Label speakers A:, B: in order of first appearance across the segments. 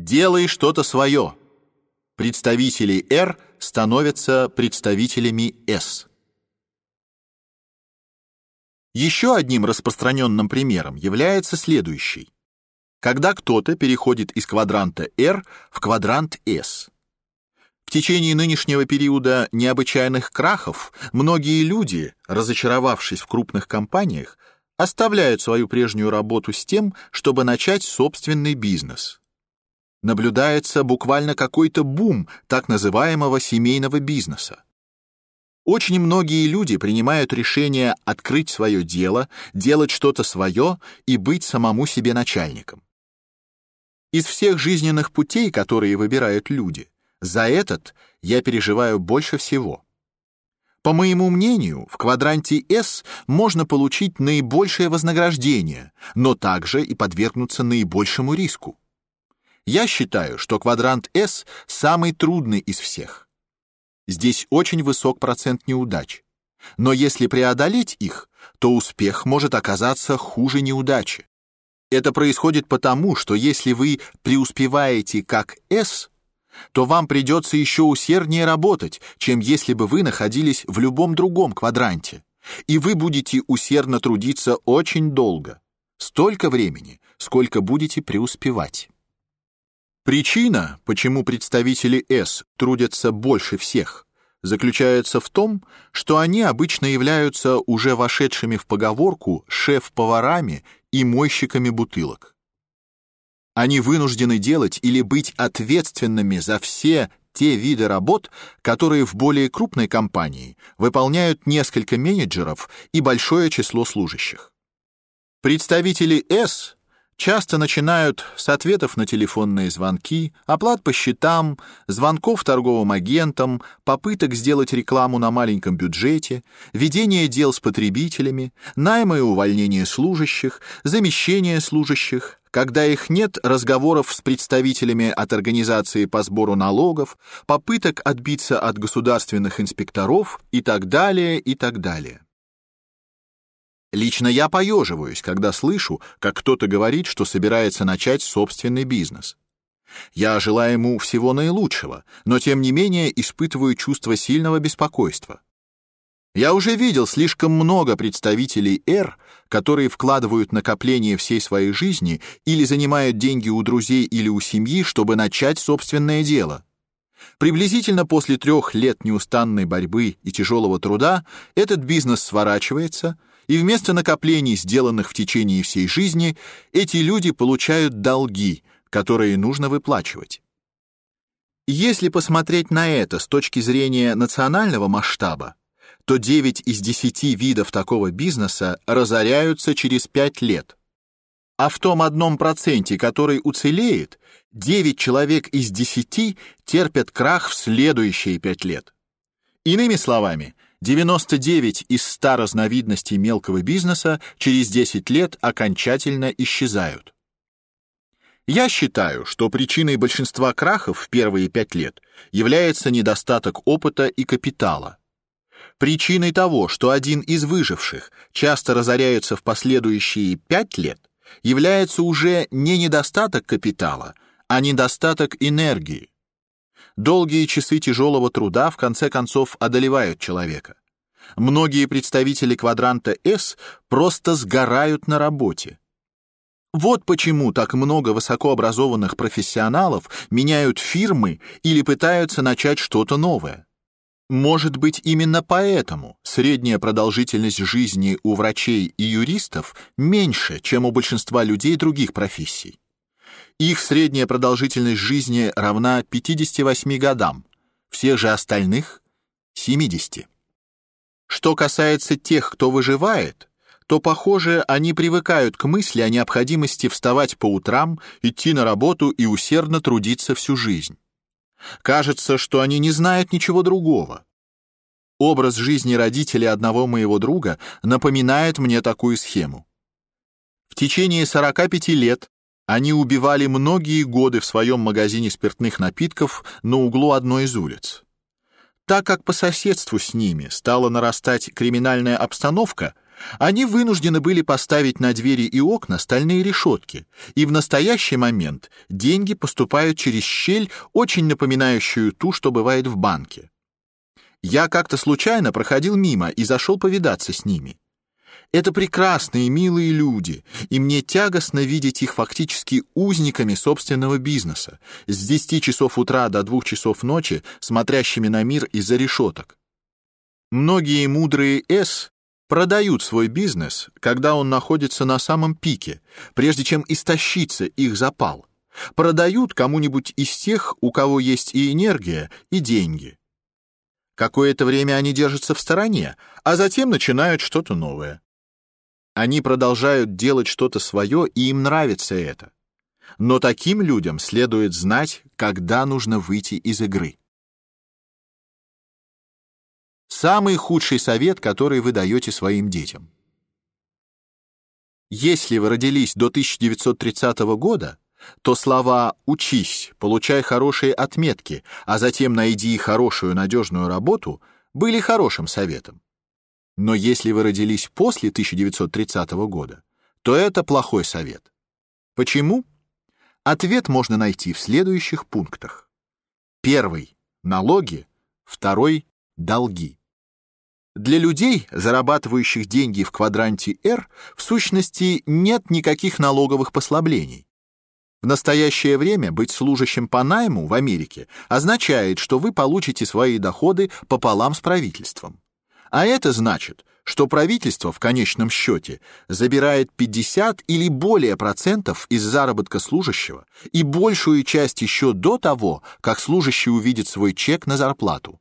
A: Делай что-то свое. Представители R становятся представителями S. Еще одним распространенным примером является следующий. Когда кто-то переходит из квадранта R в квадрант S. В течение нынешнего периода необычайных крахов многие люди, разочаровавшись в крупных компаниях, оставляют свою прежнюю работу с тем, чтобы начать собственный бизнес. Наблюдается буквально какой-то бум так называемого семейного бизнеса. Очень многие люди принимают решение открыть свое дело, делать что-то свое и быть самому себе начальником. Из всех жизненных путей, которые выбирают люди, за этот я переживаю больше всего. По моему мнению, в квадранте S можно получить наибольшее вознаграждение, но также и подвергнуться наибольшему риску. Я считаю, что квадрант S самый трудный из всех. Здесь очень высок процент неудач. Но если преодолеть их, то успех может оказаться хуже неудачи. Это происходит потому, что если вы преуспеваете как S, то вам придется еще усерднее работать, чем если бы вы находились в любом другом квадранте. И вы будете усердно трудиться очень долго, столько времени, сколько будете преуспевать. Причина, почему представители S трудятся больше всех, заключается в том, что они обычно являются уже вошедшими в поговорку шеф-поварами и мойщиками бутылок. Они вынуждены делать или быть ответственными за все те виды работ, которые в более крупной компании выполняют несколько менеджеров и большое число служащих. Представители S часто начинают с ответов на телефонные звонки, оплат по счетам, звонков торговым агентам, попыток сделать рекламу на маленьком бюджете, ведения дел с потребителями, найма и увольнения служащих, замещения служащих, когда их нет разговоров с представителями от организации по сбору налогов, попыток отбиться от государственных инспекторов и так далее, и так далее. Лично я поеживаюсь, когда слышу, как кто-то говорит, что собирается начать собственный бизнес. Я желаю ему всего наилучшего, но тем не менее испытываю чувство сильного беспокойства. Я уже видел слишком много представителей R, которые вкладывают накопления всей своей жизни или занимают деньги у друзей или у семьи, чтобы начать собственное дело. Приблизительно после трех лет неустанной борьбы и тяжелого труда этот бизнес сворачивается, и вместо накоплений, сделанных в течение всей жизни, эти люди получают долги, которые нужно выплачивать. Если посмотреть на это с точки зрения национального масштаба, то 9 из 10 видов такого бизнеса разоряются через 5 лет. А в том одном проценте, который уцелеет, 9 человек из 10 терпят крах в следующие 5 лет. Иными словами, 99 из 100 разновидностей мелкого бизнеса через 10 лет окончательно исчезают. Я считаю, что причиной большинства крахов в первые 5 лет является недостаток опыта и капитала. Причиной того, что один из выживших часто разоряется в последующие пять лет, является уже не недостаток капитала, а недостаток энергии. Долгие часы тяжелого труда в конце концов одолевают человека. Многие представители квадранта S просто сгорают на работе. Вот почему так много высокообразованных профессионалов меняют фирмы или пытаются начать что-то новое. Может быть, именно поэтому средняя продолжительность жизни у врачей и юристов меньше, чем у большинства людей других профессий. Их средняя продолжительность жизни равна 58 годам, всех же остальных 70. Что касается тех, кто выживает, то, похоже, они привыкают к мысли о необходимости вставать по утрам, идти на работу и усердно трудиться всю жизнь. Кажется, что они не знают ничего другого. Образ жизни родителей одного моего друга напоминает мне такую схему. В течение 45 лет они убивали многие годы в своем магазине спиртных напитков на углу одной из улиц. Так как по соседству с ними стала нарастать криминальная обстановка, Они вынуждены были поставить на двери и окна стальные решетки, и в настоящий момент деньги поступают через щель, очень напоминающую ту, что бывает в банке. Я как-то случайно проходил мимо и зашел повидаться с ними. Это прекрасные, милые люди, и мне тягостно видеть их фактически узниками собственного бизнеса, с 10 часов утра до 2 часов ночи, смотрящими на мир из-за решеток. Многие мудрые «С» продают свой бизнес, когда он находится на самом пике, прежде чем истощится их запал. Продают кому-нибудь из тех, у кого есть и энергия, и деньги. Какое-то время они держатся в стороне, а затем начинают что-то новое. Они продолжают делать что-то свое, и им нравится это. Но таким людям следует знать, когда нужно выйти из игры. Самый худший совет, который вы даете своим детям. Если вы родились до 1930 года, то слова «учись», «получай хорошие отметки», а затем «найди хорошую надежную работу» были хорошим советом. Но если вы родились после 1930 года, то это плохой совет. Почему? Ответ можно найти в следующих пунктах. Первый — налоги, второй — долги. Для людей, зарабатывающих деньги в квадранте R, в сущности нет никаких налоговых послаблений. В настоящее время быть служащим по найму в Америке означает, что вы получите свои доходы пополам с правительством. А это значит, что правительство в конечном счете забирает 50 или более процентов из заработка служащего и большую часть еще до того, как служащий увидит свой чек на зарплату.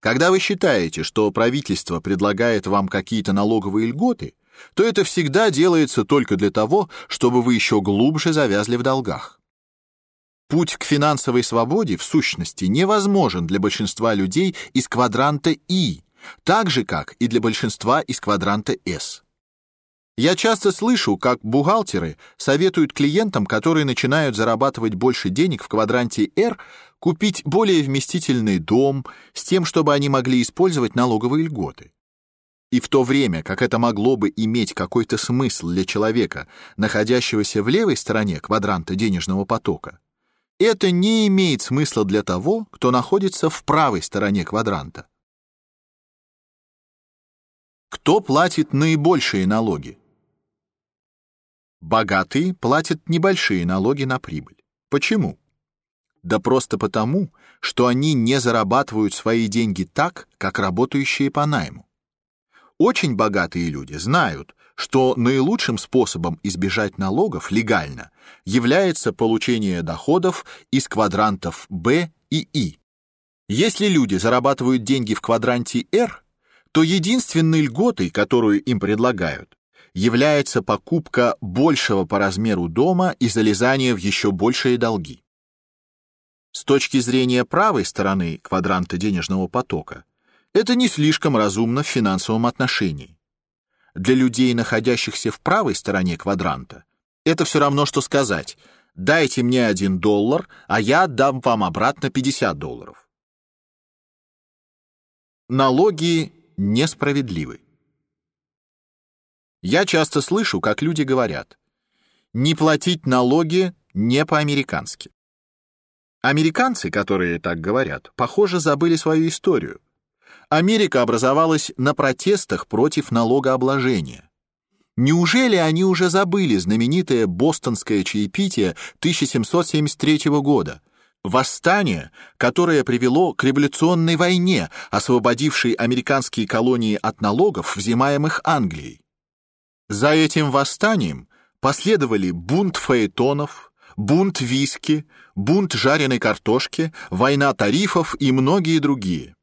A: Когда вы считаете, что правительство предлагает вам какие-то налоговые льготы, то это всегда делается только для того, чтобы вы еще глубже завязли в долгах. Путь к финансовой свободе в сущности невозможен для большинства людей из квадранта И, так же как и для большинства из квадранта С. Я часто слышу, как бухгалтеры советуют клиентам, которые начинают зарабатывать больше денег в квадранте R, купить более вместительный дом с тем, чтобы они могли использовать налоговые льготы. И в то время, как это могло бы иметь какой-то смысл для человека, находящегося в левой стороне квадранта денежного потока, это не имеет смысла для того, кто находится в правой стороне квадранта. Кто платит наибольшие налоги? Богатые платят небольшие налоги на прибыль. Почему? Да просто потому, что они не зарабатывают свои деньги так, как работающие по найму. Очень богатые люди знают, что наилучшим способом избежать налогов легально является получение доходов из квадрантов B и I. Если люди зарабатывают деньги в квадранте R, то единственной льготой, которую им предлагают, является покупка большего по размеру дома и залезание в еще большие долги. С точки зрения правой стороны квадранта денежного потока, это не слишком разумно в финансовом отношении. Для людей, находящихся в правой стороне квадранта, это все равно, что сказать «дайте мне один доллар, а я отдам вам обратно 50 долларов». Налоги несправедливы. Я часто слышу, как люди говорят «не платить налоги не по-американски». Американцы, которые так говорят, похоже, забыли свою историю. Америка образовалась на протестах против налогообложения. Неужели они уже забыли знаменитое бостонское чаепитие 1773 года? Восстание, которое привело к революционной войне, освободившей американские колонии от налогов, взимаемых Англией. За этим восстанием последовали бунт фаэтонов, бунт виски, бунт жареной картошки, война тарифов и многие другие.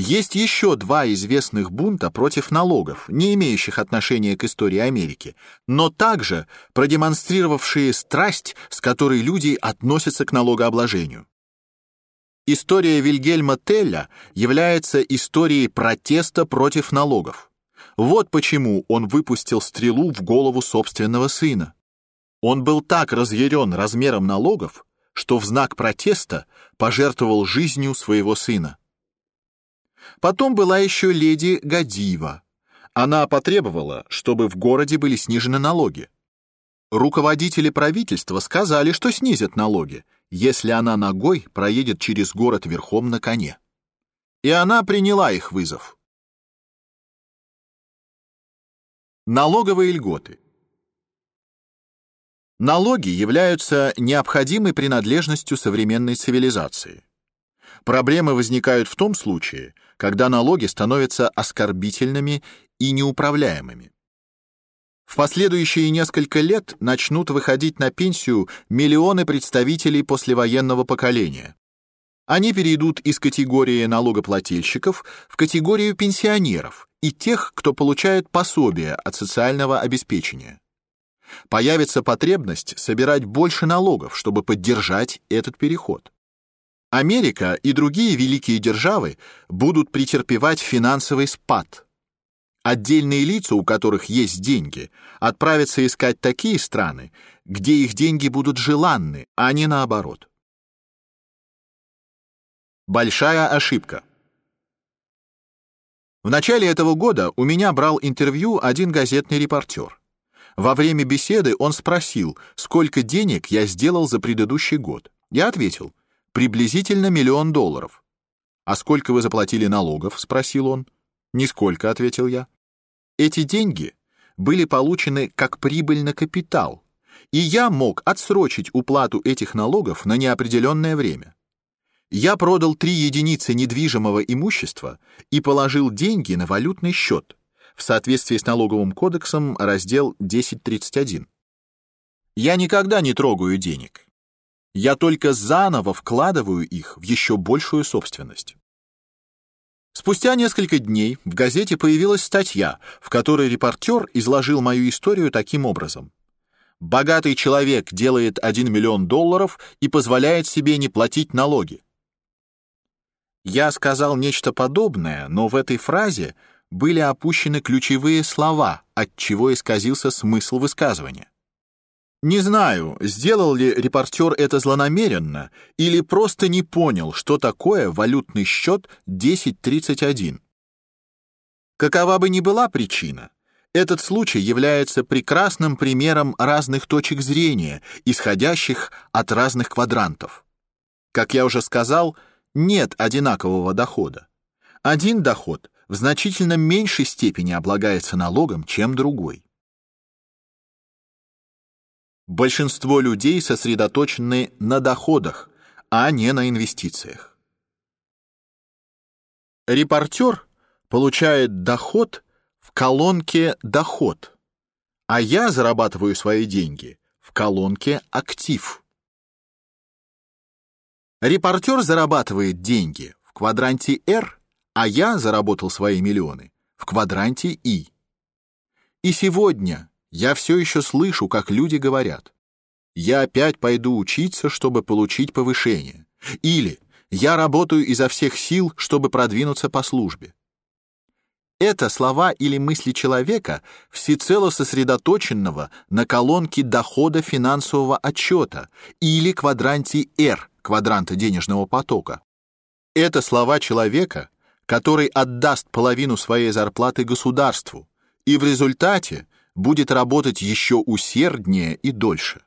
A: Есть еще два известных бунта против налогов, не имеющих отношения к истории Америки, но также продемонстрировавшие страсть, с которой люди относятся к налогообложению. История Вильгельма Телля является историей протеста против налогов. Вот почему он выпустил стрелу в голову собственного сына. Он был так разъярен размером налогов, что в знак протеста пожертвовал жизнью своего сына. Потом была еще леди Гадива. Она потребовала, чтобы в городе были снижены налоги. Руководители правительства сказали, что снизят налоги, если она ногой проедет через город верхом на коне. И она приняла их вызов. Налоговые льготы. Налоги являются необходимой принадлежностью современной цивилизации. Проблемы возникают в том случае, когда налоги становятся оскорбительными и неуправляемыми. В последующие несколько лет начнут выходить на пенсию миллионы представителей послевоенного поколения. Они перейдут из категории налогоплательщиков в категорию пенсионеров и тех, кто получает пособие от социального обеспечения. Появится потребность собирать больше налогов, чтобы поддержать этот переход. Америка и другие великие державы будут претерпевать финансовый спад. Отдельные лица, у которых есть деньги, отправятся искать такие страны, где их деньги будут желанны, а не наоборот. Большая ошибка. В начале этого года у меня брал интервью один газетный репортер. Во время беседы он спросил, сколько денег я сделал за предыдущий год. Я ответил: приблизительно миллион долларов. А сколько вы заплатили налогов? спросил он. Нисколько, ответил я. Эти деньги были получены как прибыль на капитал, и я мог отсрочить уплату этих налогов на неопределенное время. Я продал три единицы недвижимого имущества и положил деньги на валютный счет в соответствии с налоговым кодексом, раздел 1031. Я никогда не трогаю денег. Я только заново вкладываю их в еще большую собственность. Спустя несколько дней в газете появилась статья, в которой репортер изложил мою историю таким образом. Богатый человек делает 1 миллион долларов и позволяет себе не платить налоги. Я сказал нечто подобное, но в этой фразе были опущены ключевые слова, от чего исказился смысл высказывания. Не знаю, сделал ли репортер это злонамеренно или просто не понял, что такое валютный счет 1031. Какова бы ни была причина, этот случай является прекрасным примером разных точек зрения, исходящих от разных квадрантов. Как я уже сказал, нет одинакового дохода. Один доход в значительно меньшей степени облагается налогом, чем другой. Большинство людей сосредоточены на доходах, а не на инвестициях. Репортер получает доход в колонке «Доход», а я зарабатываю свои деньги в колонке «Актив». Репортер зарабатывает деньги в квадранте R, а я заработал свои миллионы в квадранте I. И сегодня я все еще слышу, как люди говорят: "Я опять пойду учиться, чтобы получить повышение", или "Я работаю изо всех сил, чтобы продвинуться по службе". Это слова или мысли человека, всецело сосредоточенного на колонке дохода финансового отчета или квадранте R, квадранта денежного потока. Это слова человека, который отдаст половину своей зарплаты государству, и в результате будет работать еще усерднее и дольше.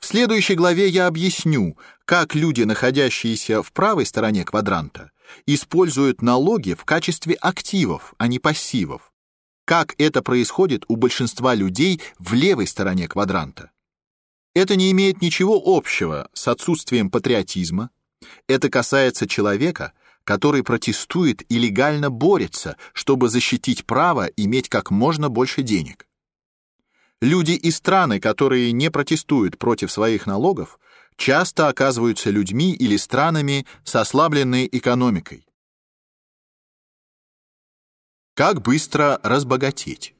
A: В следующей главе я объясню, как люди, находящиеся в правой стороне квадранта, используют налоги в качестве активов, а не пассивов. Как это происходит у большинства людей в левой стороне квадранта. Это не имеет ничего общего с отсутствием патриотизма. Это касается человека, который протестует и легально борется, чтобы защитить право иметь как можно больше денег. Люди и страны, которые не протестуют против своих налогов, часто оказываются людьми или странами с ослабленной экономикой. Как быстро разбогатеть?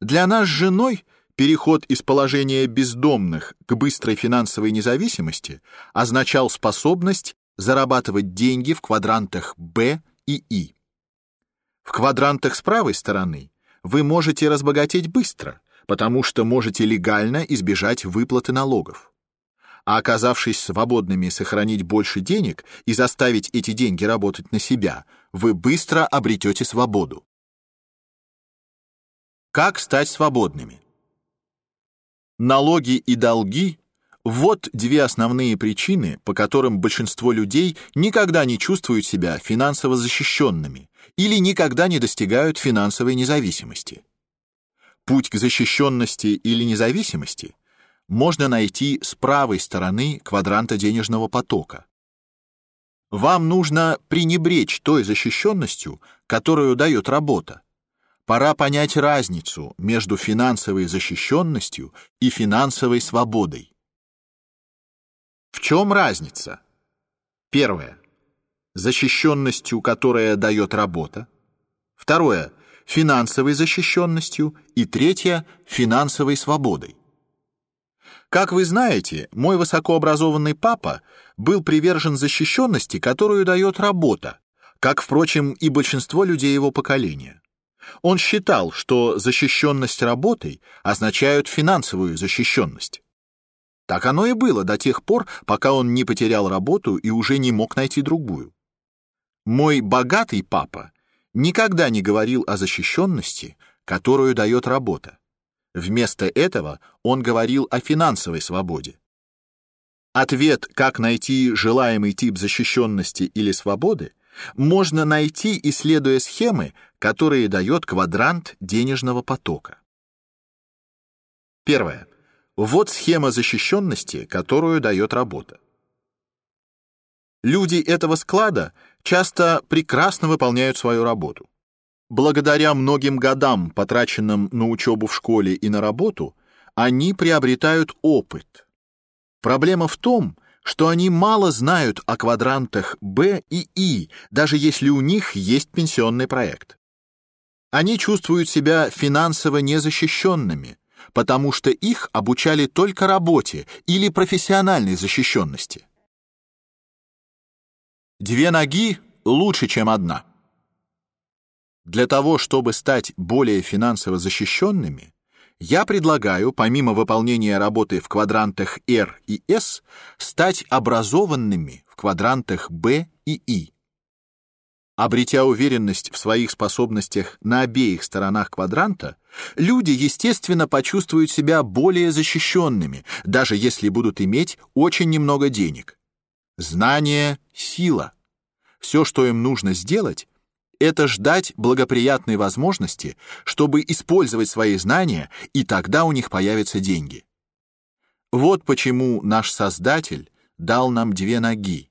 A: Для нас с женой переход из положения бездомных к быстрой финансовой независимости означал способность зарабатывать деньги в квадрантах Б и И. В квадрантах с правой стороны вы можете разбогатеть быстро, потому что можете легально избежать выплаты налогов. а оказавшись свободными сохранить больше денег и заставить эти деньги работать на себя, вы быстро обретете свободу. Как стать свободными? Налоги и долги – вот две основные причины, по которым большинство людей никогда не чувствуют себя финансово защищенными или никогда не достигают финансовой независимости. Путь к защищенности или независимости можно найти с правой стороны квадранта денежного потока. Вам нужно пренебречь той защищенностью, которую дает работа. Пора понять разницу между финансовой защищенностью и финансовой свободой. Чем разница? Первое. Защищенностью, которая дает работа. Второе финансовой защищенностью и третья – финансовой свободой. Как вы знаете, мой высокообразованный папа был привержен защищенности, которую дает работа, как, впрочем, и большинство людей его поколения. Он считал, что защищенность работой означает финансовую защищенность. Так оно и было до тех пор, пока он не потерял работу и уже не мог найти другую. Мой богатый папа никогда не говорил о защищенности, которую дает работа. Вместо этого он говорил о финансовой свободе. Ответ, как найти желаемый тип защищенности или свободы, можно найти, исследуя схемы, которые дает квадрант денежного потока. Первое. Вот схема защищенности, которую дает работа. Люди этого склада часто прекрасно выполняют свою работу. Благодаря многим годам, потраченным на учебу в школе и на работу, они приобретают опыт. Проблема в том, что они мало знают о квадрантах Б и И, даже если у них есть пенсионный проект. Они чувствуют себя финансово незащищенными, потому что их обучали только работе или профессиональной защищенности. Две ноги лучше, чем одна. Для того, чтобы стать более финансово защищенными, я предлагаю, помимо выполнения работы в квадрантах R и S, стать образованными в квадрантах B и I. Обретя уверенность в своих способностях на обеих сторонах квадранта, люди, естественно, почувствуют себя более защищенными, даже если будут иметь очень немного денег. Знание — сила. Все, что им нужно сделать, это ждать благоприятной возможности, чтобы использовать свои знания, и тогда у них появятся деньги. Вот почему наш Создатель дал нам две ноги.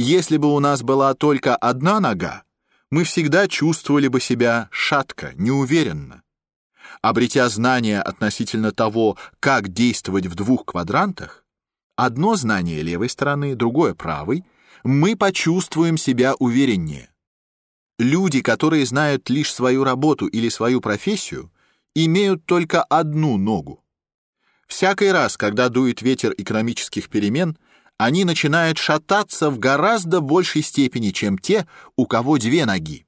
A: Если бы у нас была только одна нога, мы всегда чувствовали бы себя шатко, неуверенно. Обретя знания относительно того, как действовать в двух квадрантах, одно знание левой стороны, другое правой, мы почувствуем себя увереннее. Люди, которые знают лишь свою работу или свою профессию, имеют только одну ногу. Всякий раз, когда дует ветер экономических перемен, они начинают шататься в гораздо большей степени, чем те, у кого две ноги.